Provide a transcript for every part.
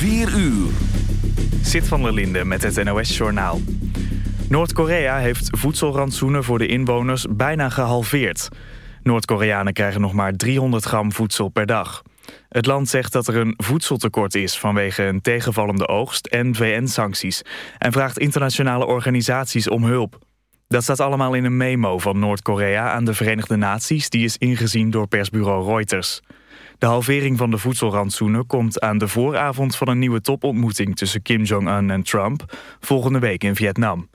4 uur. Zit van der Linde met het NOS-journaal. Noord-Korea heeft voedselrantsoenen voor de inwoners bijna gehalveerd. Noord-Koreanen krijgen nog maar 300 gram voedsel per dag. Het land zegt dat er een voedseltekort is vanwege een tegenvallende oogst en VN-sancties... en vraagt internationale organisaties om hulp. Dat staat allemaal in een memo van Noord-Korea aan de Verenigde Naties... die is ingezien door persbureau Reuters. De halvering van de voedselrantsoenen komt aan de vooravond van een nieuwe topontmoeting tussen Kim Jong-un en Trump volgende week in Vietnam.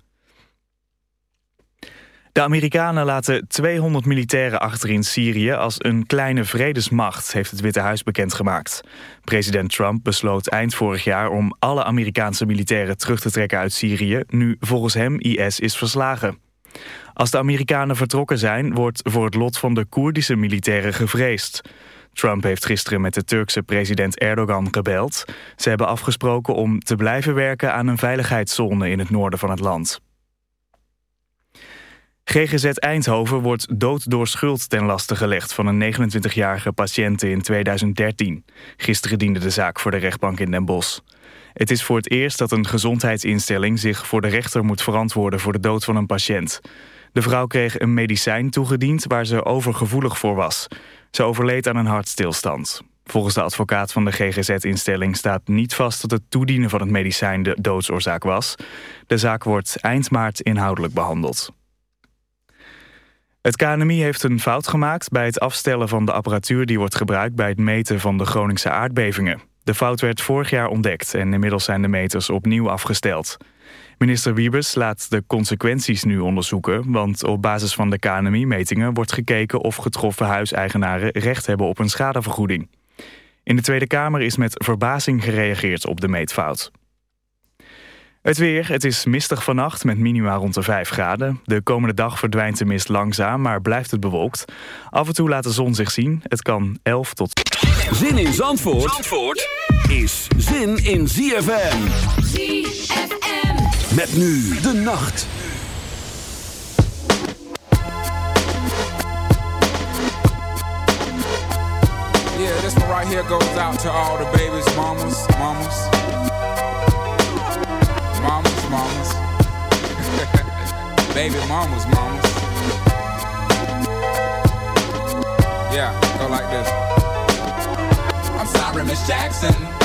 De Amerikanen laten 200 militairen achter in Syrië als een kleine vredesmacht, heeft het Witte Huis bekendgemaakt. President Trump besloot eind vorig jaar om alle Amerikaanse militairen terug te trekken uit Syrië, nu volgens hem IS is verslagen. Als de Amerikanen vertrokken zijn, wordt voor het lot van de Koerdische militairen gevreesd. Trump heeft gisteren met de Turkse president Erdogan gebeld. Ze hebben afgesproken om te blijven werken aan een veiligheidszone in het noorden van het land. GGZ Eindhoven wordt dood door schuld ten laste gelegd van een 29-jarige patiënte in 2013. Gisteren diende de zaak voor de rechtbank in Den Bosch. Het is voor het eerst dat een gezondheidsinstelling zich voor de rechter moet verantwoorden voor de dood van een patiënt. De vrouw kreeg een medicijn toegediend waar ze overgevoelig voor was. Ze overleed aan een hartstilstand. Volgens de advocaat van de GGZ-instelling staat niet vast dat het toedienen van het medicijn de doodsoorzaak was. De zaak wordt eind maart inhoudelijk behandeld. Het KNMI heeft een fout gemaakt bij het afstellen van de apparatuur die wordt gebruikt bij het meten van de Groningse aardbevingen. De fout werd vorig jaar ontdekt en inmiddels zijn de meters opnieuw afgesteld. Minister Wiebes laat de consequenties nu onderzoeken... want op basis van de KNMI-metingen wordt gekeken... of getroffen huiseigenaren recht hebben op een schadevergoeding. In de Tweede Kamer is met verbazing gereageerd op de meetfout. Het weer, het is mistig vannacht met minima rond de 5 graden. De komende dag verdwijnt de mist langzaam, maar blijft het bewolkt. Af en toe laat de zon zich zien. Het kan 11 tot... Zin in Zandvoort, Zandvoort is zin in ZFM. ZFM. Met nu de nacht. Yeah, this one right here goes out to all the babies, mamas, mamas. Mamas, mamas. Baby mamas, mamas. Yeah, go like this. I'm sorry, Miss Jackson.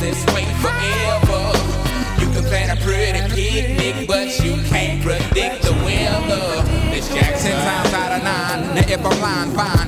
this way forever. You can plan a pretty picnic, but you can't predict the weather. Miss Jackson times out of nine. Now if I'm lying, fine.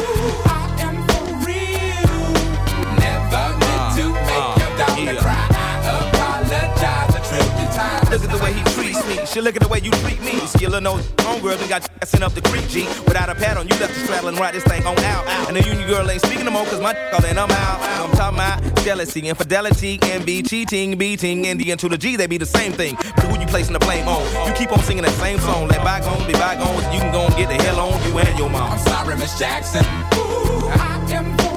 shit, look at the way you treat me. Skillin' those homegirls and got you sent up the creek, G. Without a pad on, you left the straddling right, ride this thing on out. And the union girl ain't speaking no more, cause my call and I'm out. I'm talking about jealousy, infidelity, envy, cheating, beating, and the to the G, they be the same thing. But who you placing the blame on? You keep on singing that same song, let bygones be bygones, you can go and get the hell on you and your mom. I'm sorry, Miss Jackson. Ooh, I am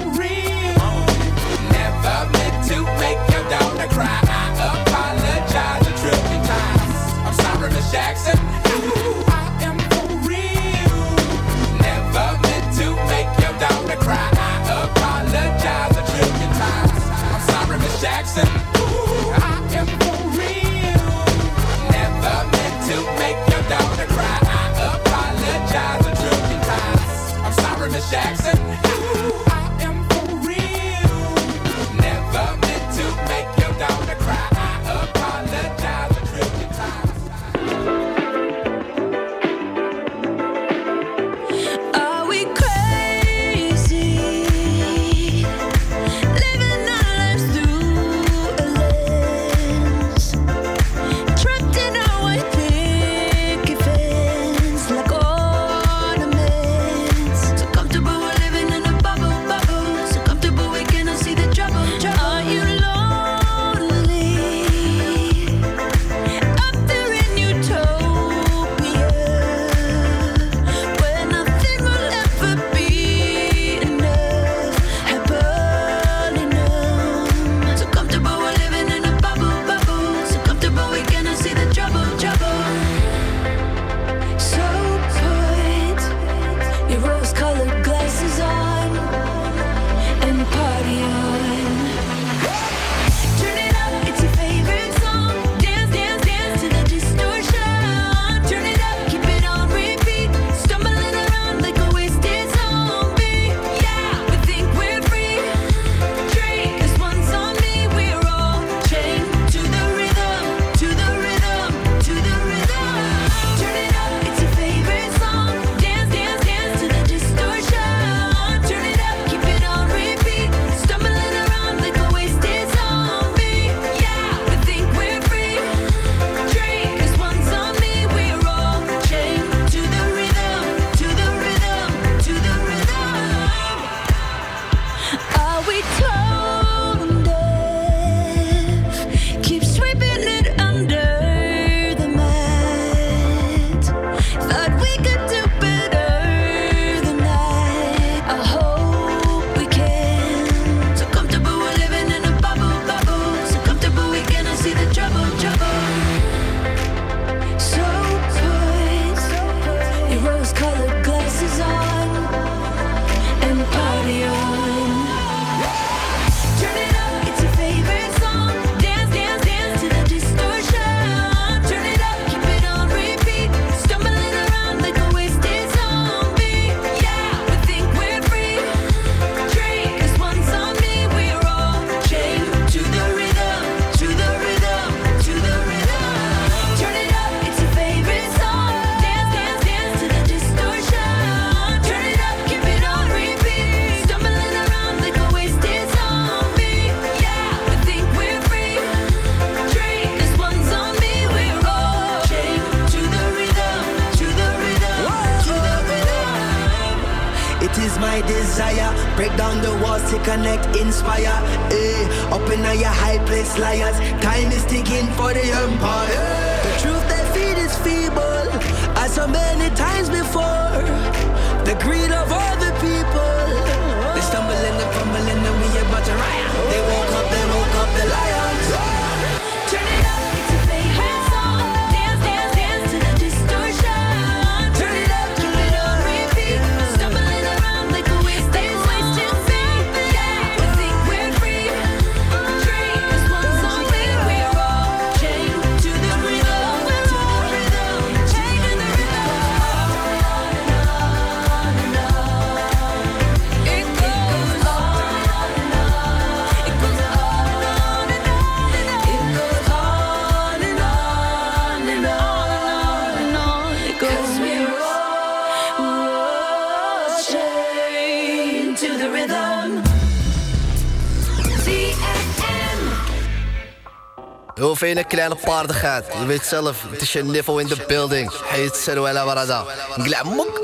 een kleine paardigheid. Je weet zelf, het is je niveau in de building. Heet Seruela Barada. Glamok.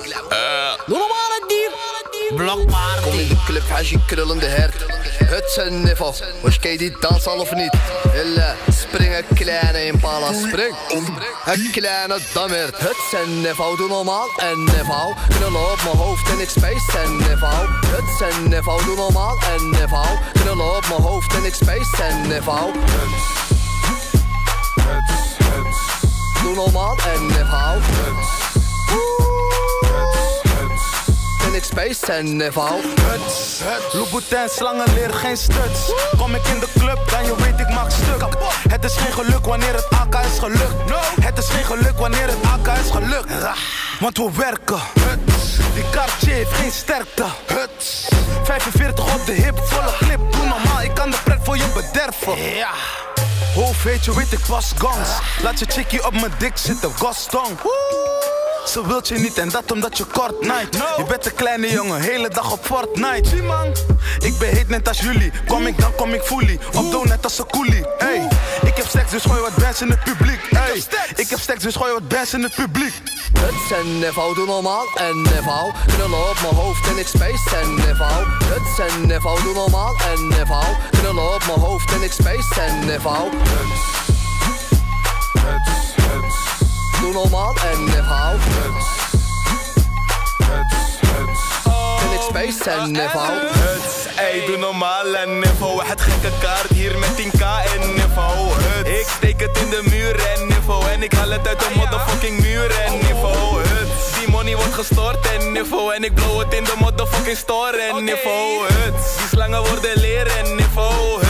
Normale dier. Blokpaard. Kom in de club, is je krullende hert. Het een niveau. Was je die dans al of niet? Hille, spring een kleine impala, spring. Een kleine dammert. Het een niveau, doe normaal. En niveau, knullen op mijn hoofd en ik space en niveau. Het een niveau, doe normaal. En niveau, knullen op mijn hoofd en ik space en niveau. Normaal en. En ik space en niveau. Huts, Louboutin, slangen leren geen stuts. Kom ik in de club, dan je weet ik maak stuk. Het is geen geluk wanneer het AK is gelukt. Het is geen geluk wanneer het AK is gelukt. Want we werken. Die Cartier heeft geen sterkte. 45 op de hip, volle clip. Doe normaal, ik kan de pret voor je bederven. Ja. Hoofd weet je, weet ik gans. Laat je chickie op mijn dik zitten, Gaston. Ze wilt je niet en dat omdat je kort night. Je bent een kleine jongen, hele dag op Fortnite. Zie man, ik ben heet net als jullie. Kom ik dan kom ik fully. Op doe net als een coolie. Hey, ik heb seks dus gooi wat bands in het publiek. Hey, ik heb seks dus gooi wat bands in het publiek. Het een niveau, doe normaal en niveau. Knullen op mijn hoofd en ik space en. Het is een niveau, doe normaal en niveau. Knullen op mijn hoofd en ik space en niveau. Doe normaal en niveau. En ik space en niveau. Huts, ey, doe normaal en niveau. Het gekke kaart hier met 10k en niveau. Huts, ik steek het in de muur en niveau. En ik haal het uit de motherfucking muur en niveau. Huts, die money wordt gestort en niveau. En ik blow het in de motherfucking store en niveau. Huts, die slangen worden leren en niveau.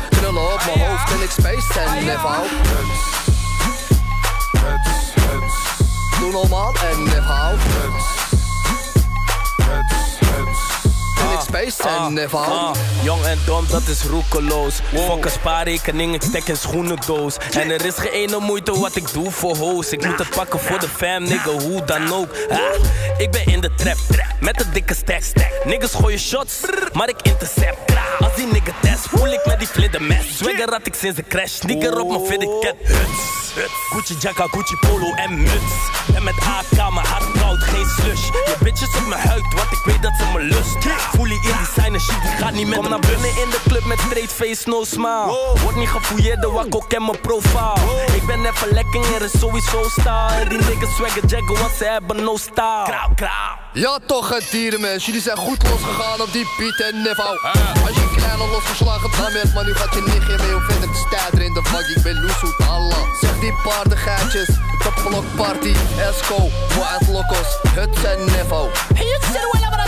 Knullen op mijn hoofd en ik space en niveau. Doe normaal en niveau. En ik space en niveau. Ah, jong en dom, dat is roekeloos. Fuck een spaarrekening, ik stek een schoenendoos. En er is geen ene moeite wat ik doe voor hoes. Ik moet het pakken voor de fam, nigga, hoe dan ook. Ah, ik ben in de trap, met een dikke stack. Niggas gooien shots, maar ik intercept. Als die nigga test, voel ik mes. Swagger had ik sinds de crash, nigger op mijn fitted cat. Huts. Gucci jacka, Gucci polo en muts. En met AK, mijn hart koud, geen slush. Je bitches op mijn huid, want ik weet dat ze me lust. Voel je in designer shit, die gaat niet met Kom naar binnen in de club met straight face, no smile. Word niet gefouilleerd, de wakko ken mijn profile. Ik ben even lekker, er is sowieso style. En die niggas swagger jaggen, want ze hebben no style. Krauw, krauw. Ja toch het dierenmens, jullie zijn goed losgegaan op die Piet en niveau Als je كانوا لو سوش لاغ بامير ماني فاتي نيخي ريو فين تستادر ان دفاق يقبل لوسو تالا سيخ دي بار دي خاتشس بارتي اسكو وعط لوكوس هتسنفو حيو تسر ولا برا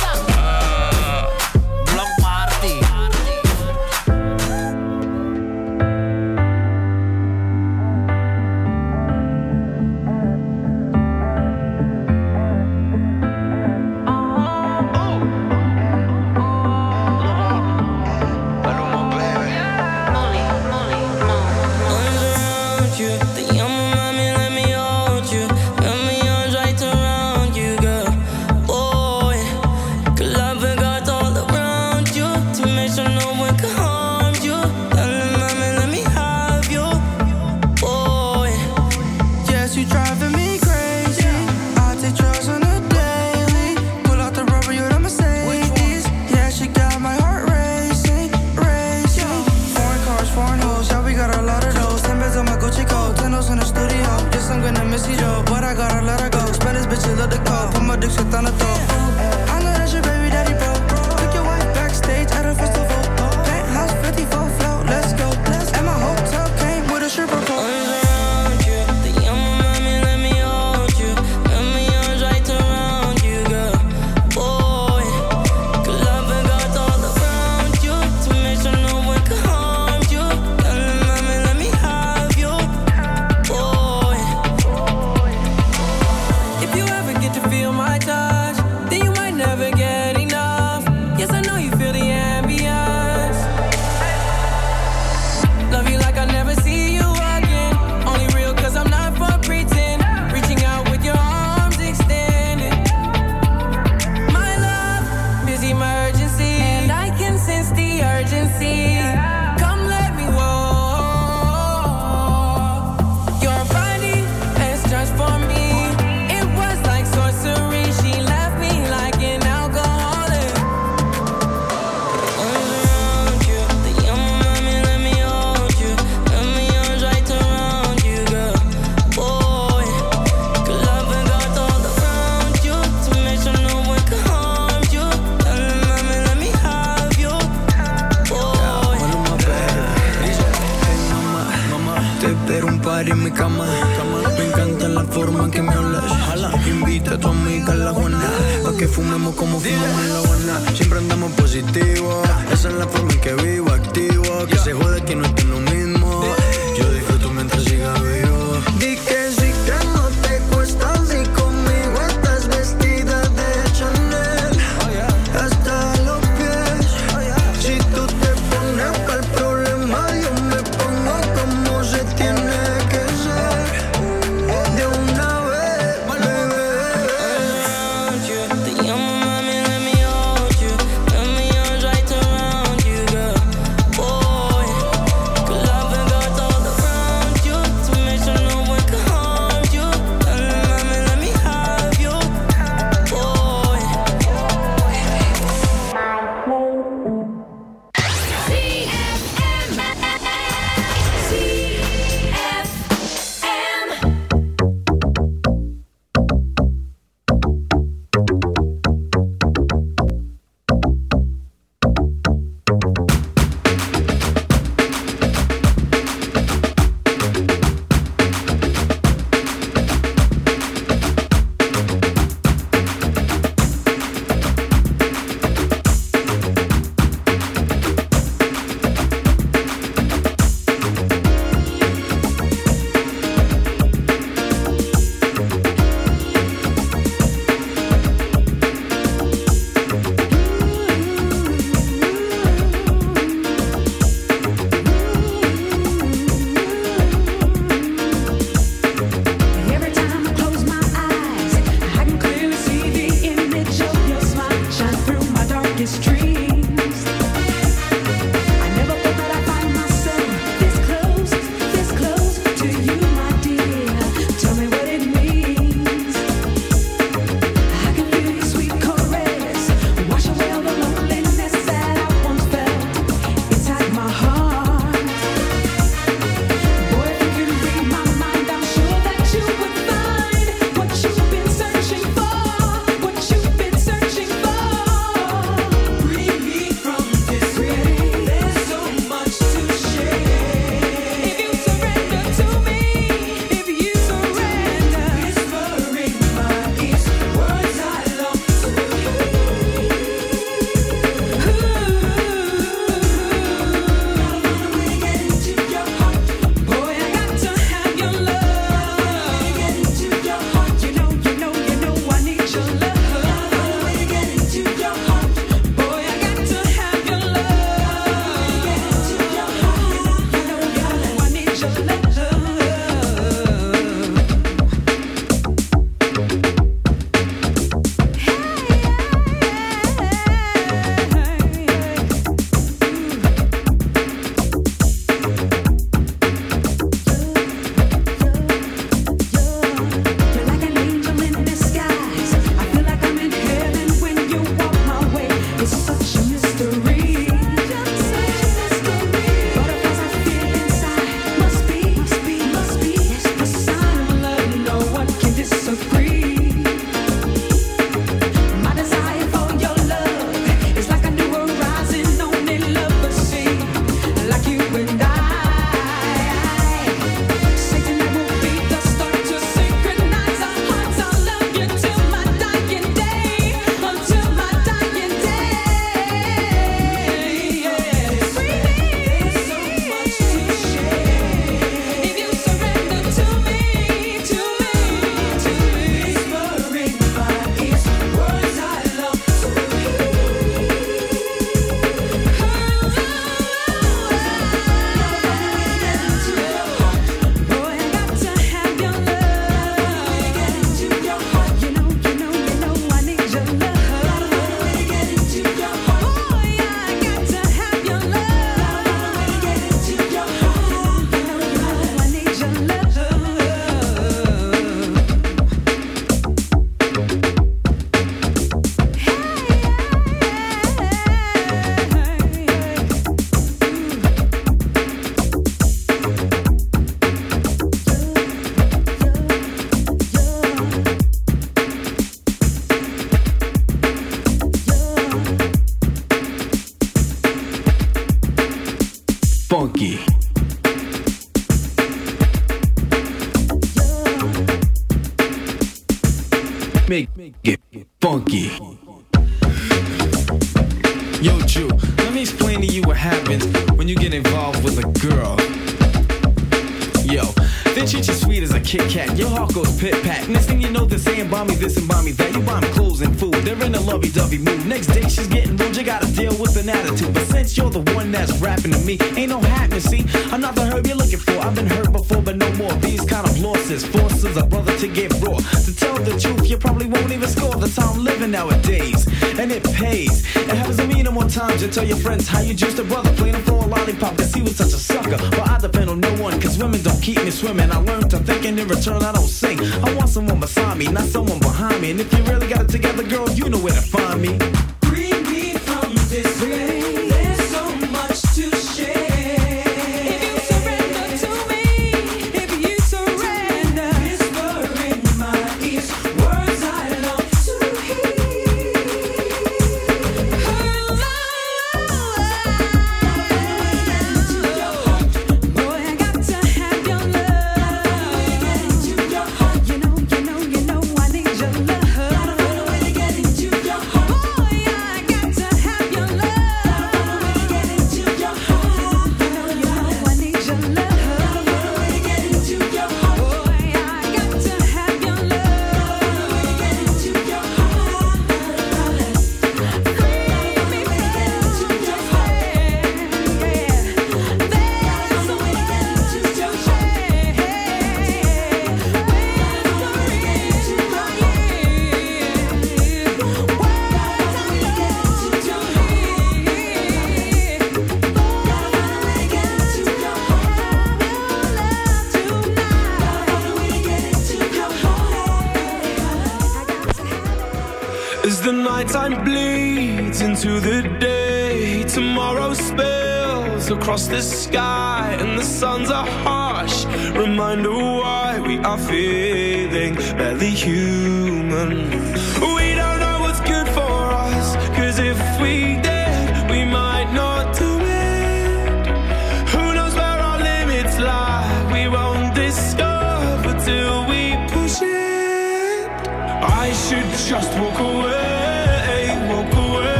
suns are harsh. Reminder why we are fear.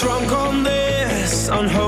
drunk on this unholy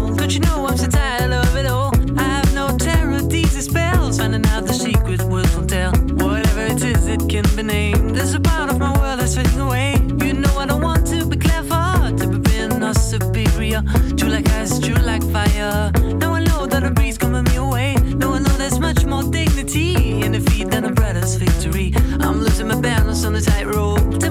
Tightrope.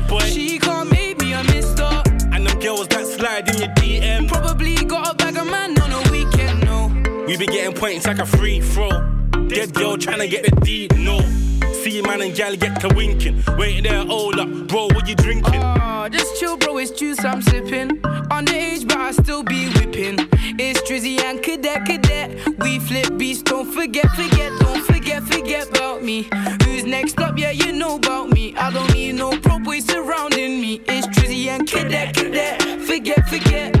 Probably got a bag of man on a weekend, no. We be getting points like a free throw. Dead girl trying to get the D, no. See man and gal get to winking. Wait there, hold up, bro, what you drinking? Oh, just chill, bro. It's juice I'm sipping. Underage, but I still be whipping. It's Drizzy and Cadet, Cadet. We flip beats, don't forget, forget, don't forget, forget about me. Who's next up? Yeah, you know about me. I don't need no pro boys surrounding me. It's Drizzy and Cadet, Cadet. Forget, forget.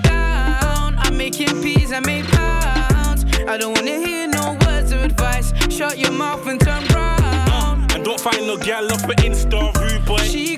make pounds. I don't wanna hear no words of advice. Shut your mouth and turn round. And don't find no gal off of Insta, rude boy. She